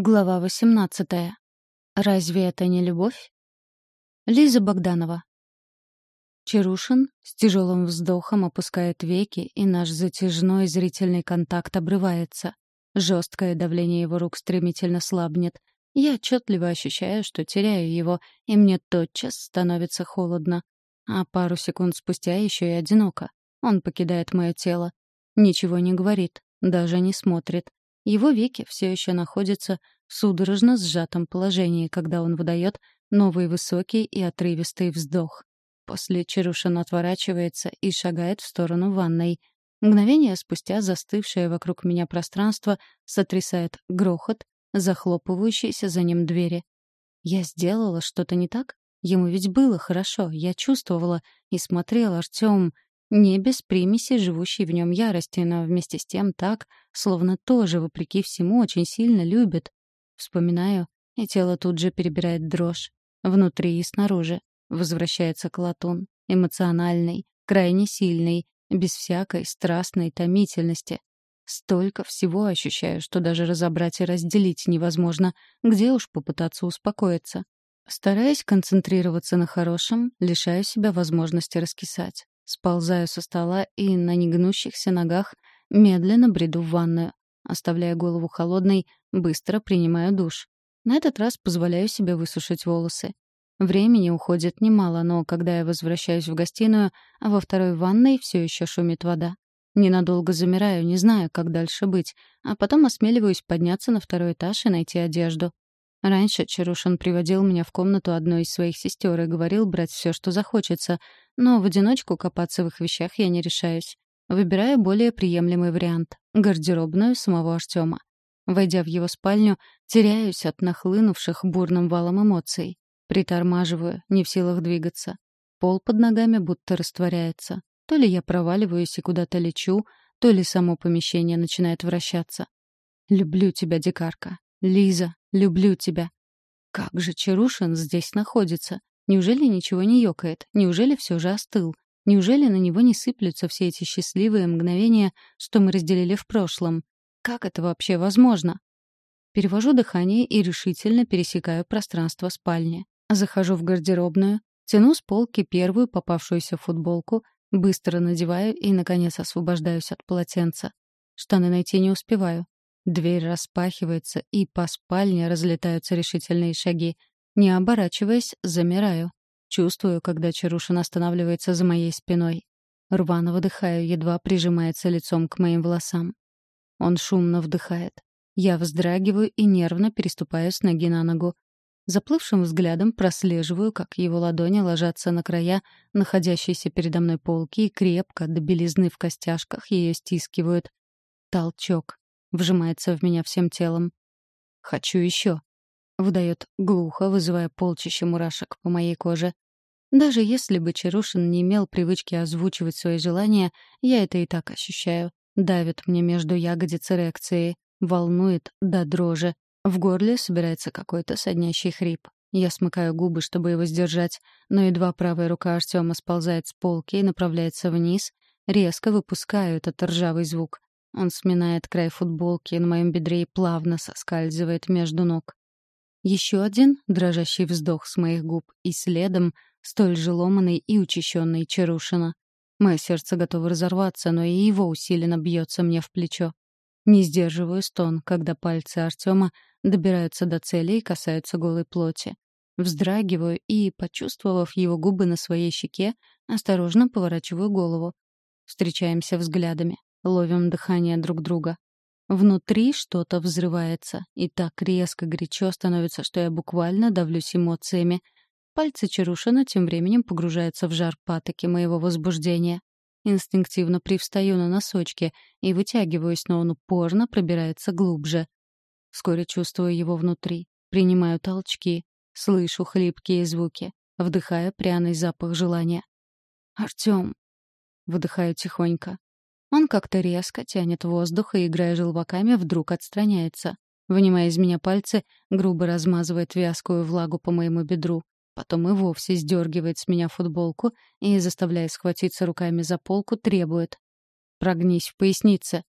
Глава 18. Разве это не любовь? Лиза Богданова. Чарушин с тяжелым вздохом опускает веки, и наш затяжной зрительный контакт обрывается. Жесткое давление его рук стремительно слабнет. Я отчетливо ощущаю, что теряю его, и мне тотчас становится холодно. А пару секунд спустя еще и одиноко. Он покидает мое тело. Ничего не говорит, даже не смотрит. Его веки все еще находятся в судорожно сжатом положении, когда он выдает новый высокий и отрывистый вздох. После Чарушин отворачивается и шагает в сторону ванной. Мгновение спустя застывшее вокруг меня пространство сотрясает грохот, захлопывающиеся за ним двери. Я сделала что-то не так? Ему ведь было хорошо, я чувствовала и смотрел Артём, не без примеси живущей в нем ярости, но вместе с тем так, словно тоже, вопреки всему, очень сильно любит. Вспоминаю, и тело тут же перебирает дрожь. Внутри и снаружи. Возвращается Клатун. Эмоциональный, крайне сильный, без всякой страстной томительности. Столько всего ощущаю, что даже разобрать и разделить невозможно, где уж попытаться успокоиться. Стараясь концентрироваться на хорошем, лишаю себя возможности раскисать. Сползаю со стола и на негнущихся ногах медленно бреду в ванную. Оставляя голову холодной, быстро принимаю душ. На этот раз позволяю себе высушить волосы. Времени уходит немало, но когда я возвращаюсь в гостиную, а во второй ванной все еще шумит вода. Ненадолго замираю, не знаю, как дальше быть, а потом осмеливаюсь подняться на второй этаж и найти одежду. Раньше Чарушин приводил меня в комнату одной из своих сестер и говорил брать все, что захочется, но в одиночку копаться в их вещах я не решаюсь. Выбираю более приемлемый вариант — гардеробную самого Артема. Войдя в его спальню, теряюсь от нахлынувших бурным валом эмоций. Притормаживаю, не в силах двигаться. Пол под ногами будто растворяется. То ли я проваливаюсь и куда-то лечу, то ли само помещение начинает вращаться. «Люблю тебя, дикарка. Лиза, люблю тебя. Как же Чарушин здесь находится? Неужели ничего не ёкает? Неужели все же остыл? Неужели на него не сыплются все эти счастливые мгновения, что мы разделили в прошлом? Как это вообще возможно? Перевожу дыхание и решительно пересекаю пространство спальни. Захожу в гардеробную, тяну с полки первую попавшуюся футболку, быстро надеваю и, наконец, освобождаюсь от полотенца. Штаны найти не успеваю. Дверь распахивается, и по спальне разлетаются решительные шаги. Не оборачиваясь, замираю. Чувствую, когда Чарушин останавливается за моей спиной. Рвано выдыхаю, едва прижимается лицом к моим волосам. Он шумно вдыхает. Я вздрагиваю и нервно переступаю с ноги на ногу. Заплывшим взглядом прослеживаю, как его ладони ложатся на края находящейся передо мной полки и крепко, до белизны в костяшках, ее стискивают. Толчок вжимается в меня всем телом. «Хочу еще», — выдает глухо, вызывая полчище мурашек по моей коже. Даже если бы Чарушин не имел привычки озвучивать свои желания, я это и так ощущаю. Давит мне между ягодиц эрекции, волнует до дрожи. В горле собирается какой-то соднящий хрип. Я смыкаю губы, чтобы его сдержать, но едва правая рука Артема сползает с полки и направляется вниз, резко выпускаю этот ржавый звук. Он сминает край футболки на моем бедре и плавно соскальзывает между ног. Еще один дрожащий вздох с моих губ, и следом столь же ломанный и учащенный Чарушина. Мое сердце готово разорваться, но и его усиленно бьется мне в плечо. Не сдерживаю стон, когда пальцы Артема добираются до цели и касаются голой плоти. Вздрагиваю и, почувствовав его губы на своей щеке, осторожно поворачиваю голову. Встречаемся взглядами ловим дыхание друг друга. Внутри что-то взрывается, и так резко горячо становится, что я буквально давлюсь эмоциями. Пальцы Чарушина тем временем погружаются в жар патоки моего возбуждения. Инстинктивно привстаю на носочки и вытягиваюсь, но он упорно пробирается глубже. Вскоре чувствую его внутри, принимаю толчки, слышу хлипкие звуки, вдыхаю пряный запах желания. «Артём!» — выдыхаю тихонько. Он как-то резко тянет воздух и, играя желваками, вдруг отстраняется. Вынимая из меня пальцы, грубо размазывает вязкую влагу по моему бедру. Потом и вовсе сдергивает с меня футболку и, заставляя схватиться руками за полку, требует. «Прогнись в пояснице».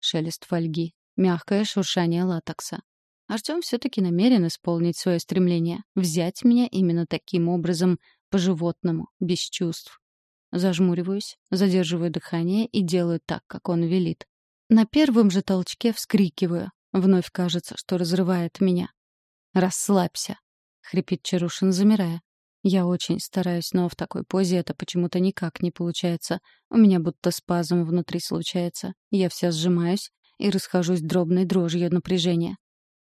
Шелест фольги. Мягкое шуршание латекса. Артем все-таки намерен исполнить свое стремление — взять меня именно таким образом, по-животному, без чувств. Зажмуриваюсь, задерживаю дыхание и делаю так, как он велит. На первом же толчке вскрикиваю. Вновь кажется, что разрывает меня. «Расслабься», — хрипит Чарушин, замирая. Я очень стараюсь, но в такой позе это почему-то никак не получается. У меня будто спазм внутри случается. Я вся сжимаюсь и расхожусь дробной дрожью напряжения.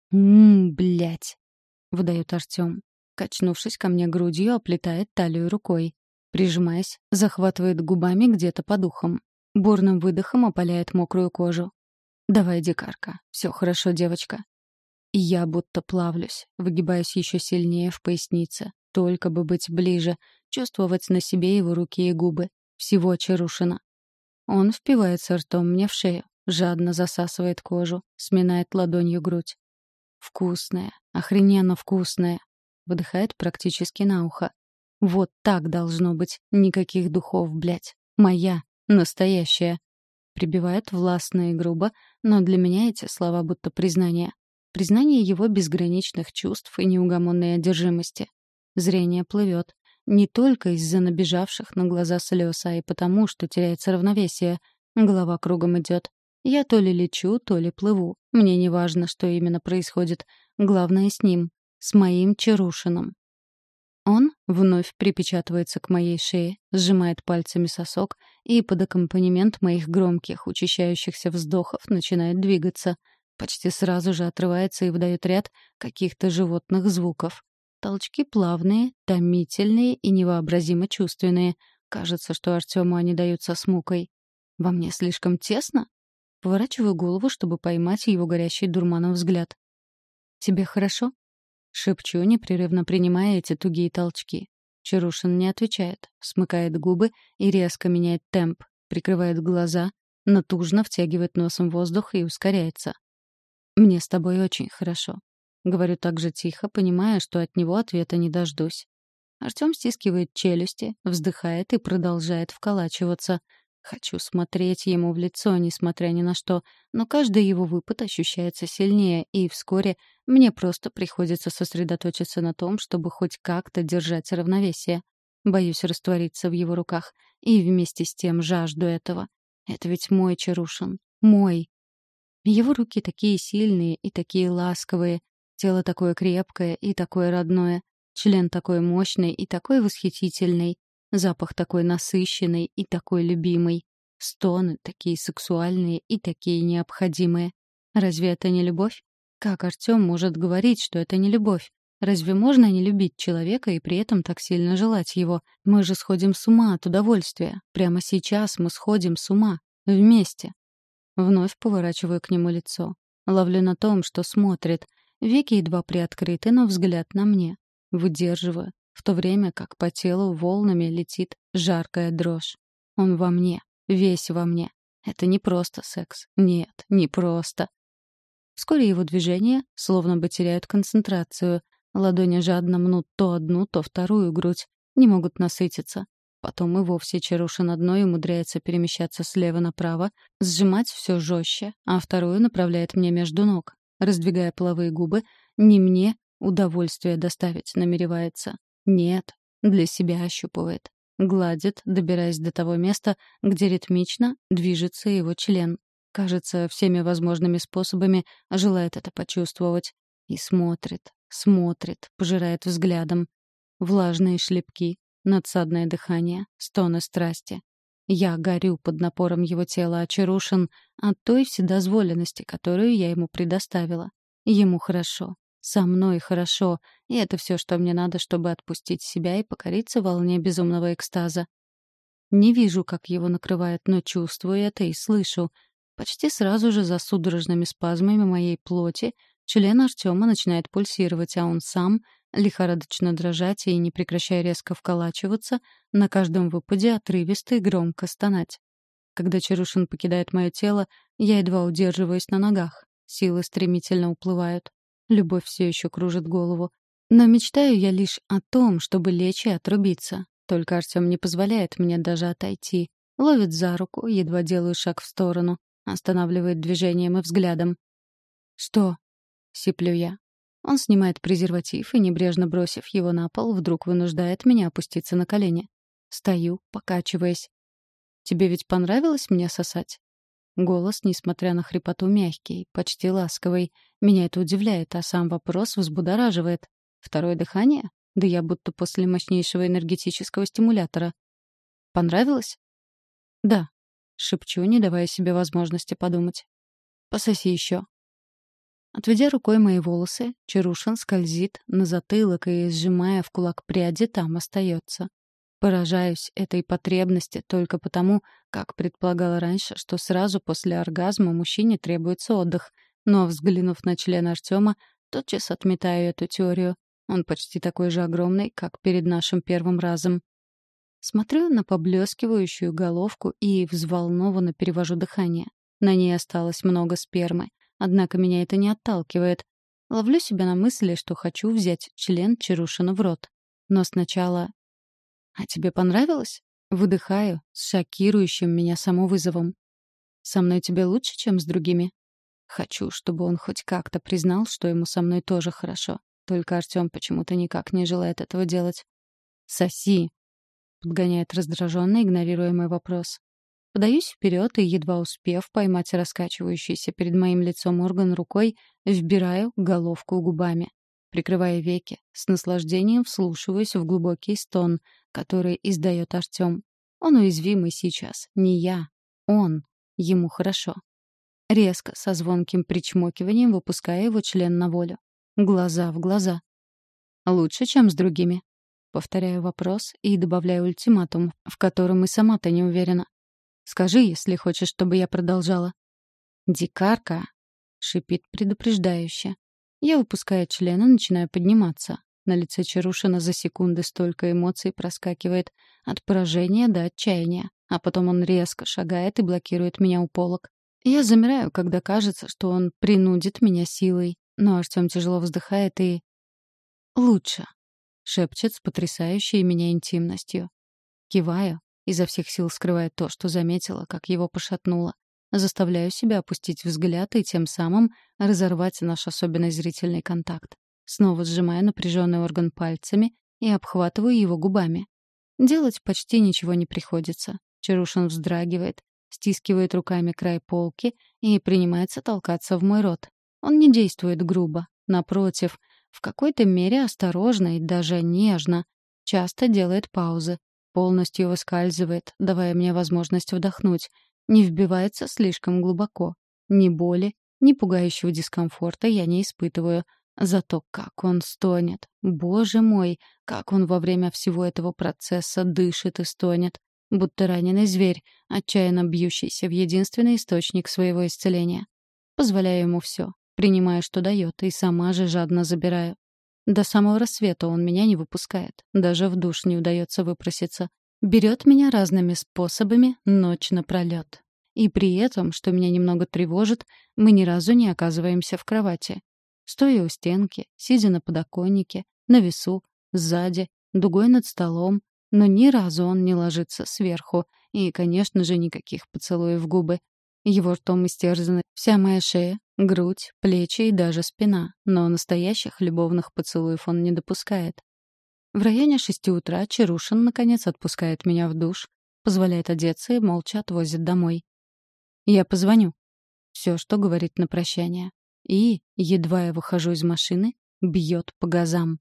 «Ммм, блядь!» — выдает Артем. Качнувшись ко мне грудью, оплетает талию рукой. Прижимаясь, захватывает губами где-то по духам. Бурным выдохом опаляет мокрую кожу. «Давай, дикарка. Все хорошо, девочка». И я будто плавлюсь, выгибаюсь еще сильнее в пояснице. Только бы быть ближе, чувствовать на себе его руки и губы. Всего Чарушина. Он впивается ртом мне в шею, жадно засасывает кожу, сминает ладонью грудь. «Вкусная, охрененно вкусная», — выдыхает практически на ухо. «Вот так должно быть. Никаких духов, блядь. Моя, настоящая». Прибивает властно и грубо, но для меня эти слова будто признание. Признание его безграничных чувств и неугомонной одержимости. Зрение плывет. Не только из-за набежавших на глаза слез, а и потому, что теряется равновесие. Голова кругом идет. Я то ли лечу, то ли плыву. Мне не важно, что именно происходит. Главное с ним. С моим Чарушином. Он вновь припечатывается к моей шее, сжимает пальцами сосок и под аккомпанемент моих громких, учащающихся вздохов начинает двигаться. Почти сразу же отрывается и выдает ряд каких-то животных звуков. Толчки плавные, томительные и невообразимо чувственные. Кажется, что Артему они даются с мукой. Во мне слишком тесно? Поворачиваю голову, чтобы поймать его горящий дурманом взгляд. «Тебе хорошо?» Шепчу, непрерывно принимая эти тугие толчки. Чарушин не отвечает, смыкает губы и резко меняет темп, прикрывает глаза, натужно втягивает носом воздух и ускоряется. «Мне с тобой очень хорошо», — говорю так же тихо, понимая, что от него ответа не дождусь. Артем стискивает челюсти, вздыхает и продолжает вколачиваться, Хочу смотреть ему в лицо, несмотря ни на что, но каждый его выпад ощущается сильнее, и вскоре мне просто приходится сосредоточиться на том, чтобы хоть как-то держать равновесие. Боюсь раствориться в его руках, и вместе с тем жажду этого. Это ведь мой Чарушин. Мой. Его руки такие сильные и такие ласковые, тело такое крепкое и такое родное, член такой мощный и такой восхитительный. Запах такой насыщенный и такой любимый. Стоны такие сексуальные и такие необходимые. Разве это не любовь? Как Артём может говорить, что это не любовь? Разве можно не любить человека и при этом так сильно желать его? Мы же сходим с ума от удовольствия. Прямо сейчас мы сходим с ума. Вместе. Вновь поворачиваю к нему лицо. Ловлю на том, что смотрит. Веки едва приоткрыты, но взгляд на мне. Выдерживаю в то время как по телу волнами летит жаркая дрожь. Он во мне, весь во мне. Это не просто секс. Нет, не просто. Вскоре его движения словно бы теряют концентрацию. Ладони жадно мнут то одну, то вторую грудь. Не могут насытиться. Потом и вовсе Чарушин одной умудряется перемещаться слева направо, сжимать все жестче, а вторую направляет мне между ног. Раздвигая половые губы, не мне удовольствие доставить намеревается. Нет, для себя ощупывает. Гладит, добираясь до того места, где ритмично движется его член. Кажется, всеми возможными способами желает это почувствовать. И смотрит, смотрит, пожирает взглядом. Влажные шлепки, надсадное дыхание, стоны страсти. Я горю под напором его тела, очарушен от той вседозволенности, которую я ему предоставила. Ему хорошо, со мной хорошо, и это все, что мне надо, чтобы отпустить себя и покориться волне безумного экстаза. Не вижу, как его накрывает, но чувствую это и слышу. Почти сразу же за судорожными спазмами моей плоти член Артема начинает пульсировать, а он сам, лихорадочно дрожать и, не прекращая резко вколачиваться, на каждом выпаде отрывисто и громко стонать. Когда Чарушин покидает мое тело, я едва удерживаюсь на ногах. Силы стремительно уплывают. Любовь все еще кружит голову. Но мечтаю я лишь о том, чтобы лечь и отрубиться. Только Артем не позволяет мне даже отойти. Ловит за руку, едва делаю шаг в сторону. Останавливает движением и взглядом. «Что?» сиплю я. Он снимает презерватив и, небрежно бросив его на пол, вдруг вынуждает меня опуститься на колени. Стою, покачиваясь. «Тебе ведь понравилось меня сосать?» Голос, несмотря на хрипоту, мягкий, почти ласковый. Меня это удивляет, а сам вопрос взбудораживает. Второе дыхание? Да я будто после мощнейшего энергетического стимулятора. Понравилось? Да. Шепчу, не давая себе возможности подумать. Пососи еще. Отведя рукой мои волосы, Чарушин скользит на затылок и, сжимая в кулак пряди, там остается. Поражаюсь этой потребности только потому, как предполагала раньше, что сразу после оргазма мужчине требуется отдых. Но, взглянув на член Артема, тотчас отметаю эту теорию. Он почти такой же огромный, как перед нашим первым разом. Смотрю на поблескивающую головку и взволнованно перевожу дыхание. На ней осталось много спермы. Однако меня это не отталкивает. Ловлю себя на мысли, что хочу взять член Чарушина в рот. Но сначала «А тебе понравилось?» Выдыхаю, с шокирующим меня самовызовом. «Со мной тебе лучше, чем с другими?» Хочу, чтобы он хоть как-то признал, что ему со мной тоже хорошо. Только Артём почему-то никак не желает этого делать. «Соси!» — подгоняет раздражённо, игнорируя мой вопрос. Подаюсь вперед и, едва успев поймать раскачивающийся перед моим лицом орган рукой, вбираю головку губами. Прикрывая веки, с наслаждением вслушиваюсь в глубокий стон, который издает Артем. Он уязвимый сейчас, не я. Он. Ему хорошо. Резко, со звонким причмокиванием, выпуская его член на волю. Глаза в глаза. «Лучше, чем с другими?» Повторяю вопрос и добавляю ультиматум, в котором и сама-то не уверена. «Скажи, если хочешь, чтобы я продолжала». «Дикарка!» — шипит предупреждающе. Я выпускаю член и начинаю подниматься. На лице Чарушина за секунды столько эмоций проскакивает. От поражения до отчаяния. А потом он резко шагает и блокирует меня у полок. Я замираю, когда кажется, что он принудит меня силой. Но Артём тяжело вздыхает и... «Лучше», — шепчет с потрясающей меня интимностью. Киваю, изо всех сил скрывая то, что заметила, как его пошатнуло. Заставляю себя опустить взгляд и тем самым разорвать наш особенный зрительный контакт. Снова сжимаю напряженный орган пальцами и обхватываю его губами. Делать почти ничего не приходится. Чарушин вздрагивает, стискивает руками край полки и принимается толкаться в мой рот. Он не действует грубо. Напротив, в какой-то мере осторожно и даже нежно. Часто делает паузы. Полностью выскальзывает, давая мне возможность вдохнуть. Не вбивается слишком глубоко. Ни боли, ни пугающего дискомфорта я не испытываю. Зато как он стонет. Боже мой, как он во время всего этого процесса дышит и стонет. Будто раненый зверь, отчаянно бьющийся в единственный источник своего исцеления. Позволяю ему все, принимая, что дает, и сама же жадно забираю. До самого рассвета он меня не выпускает. Даже в душ не удается выпроситься. Берет меня разными способами ночь напролет. И при этом, что меня немного тревожит, мы ни разу не оказываемся в кровати. Стоя у стенки, сидя на подоконнике, на весу, сзади, дугой над столом, но ни разу он не ложится сверху, и, конечно же, никаких поцелуев в губы. Его ртом истерзана вся моя шея, грудь, плечи и даже спина, но настоящих любовных поцелуев он не допускает. В районе шести утра Чарушин, наконец, отпускает меня в душ, позволяет одеться и молча отвозит домой. «Я позвоню». Все, что говорит на прощание и, едва я выхожу из машины, бьет по газам.